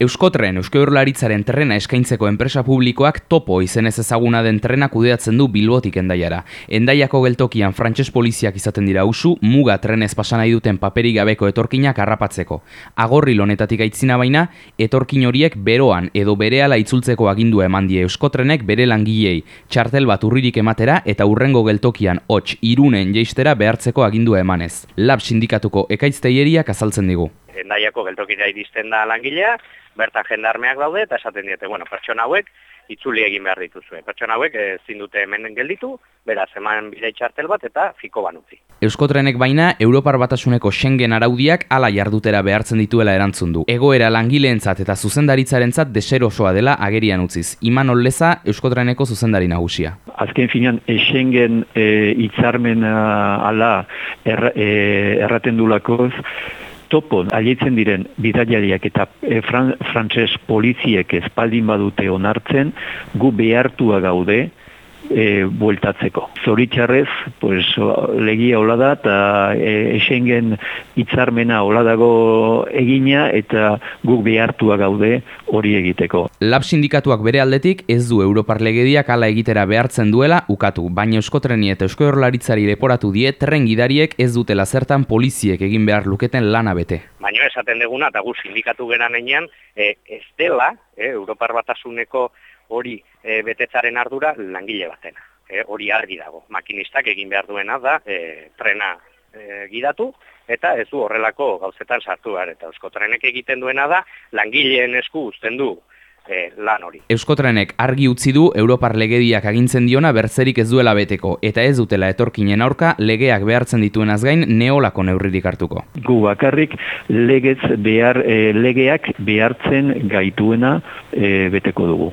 Euskotren, Eusko Eurlaritzaren trena eskaintzeko enpresa publikoak topo izenez ezaguna den trena kudeatzen du Bilbotik endaiara. Endaiako geltokian frantses poliziak izaten dira usu, muga trenez pasa nahi duten paperik gabeko etorkinak harrapatzeko. Agorri lonetatik aitzina baina, etorkin horiek beroan edo berehala itzultzeko agindua eman die Euskotrenek bere langilei, txartel bat urririk ematera eta urrengo geltokian hots irunen jeistera behartzeko agindua emanez. Lab sindikatuko ekaizteieriak azaltzen digu. Endaiako geltokira iristen da langilea, bertan jendarmeak daude eta esaten diete, bueno, pertsona hauek itzuli egin behar dituzue. Pertsona hauek ezin dute hemen gelditu, beraz eman bidea txartel bat eta fiko banutzi. Euskotrenek baina Europar Batasuneko Schengen araudiak hala jardutera behartzen dituela erantzun du. Egoera langileentzat eta zuzendaritzarentzat deserosoa dela agerian utziz. Iman Olleza Euskotreneko zuzendari nagusia. Azken finean e, Schengen e, itzarmen ala er, e, erraten dulakoz, topo alietzen diren bidaiariak eta e, frantses poliziek espaldin badute onartzen, gu behartua gaude, e, bueltatzeko. Zoritxarrez, pues, legia hola da, eta e, esengen hitzarmena hola dago egina, eta guk behartua gaude hori egiteko. Lab sindikatuak bere aldetik ez du Europar legediak ala egitera behartzen duela ukatu, baina Euskotreni eta Eusko Erlaritzari leporatu die tren gidariek ez dutela zertan poliziek egin behar luketen lana bete. Baina esaten deguna, eta gu sindikatu geran enean, e, ez dela, e, Europar batasuneko hori e, betetzaren ardura langile batena. E, hori argi dago. Makinistak egin behar duena da e, trena e, gidatu eta ez du horrelako gauzetan sartu behar. Eta euskotrenek egiten duena da langileen esku uzten du e, lan hori. Euskotrenek argi utzi du Europar legediak agintzen diona bertzerik ez duela beteko eta ez dutela etorkinen aurka legeak behartzen dituen gain neolako neurririk hartuko. Gu bakarrik legez behar, legeak behartzen gaituena beteko dugu.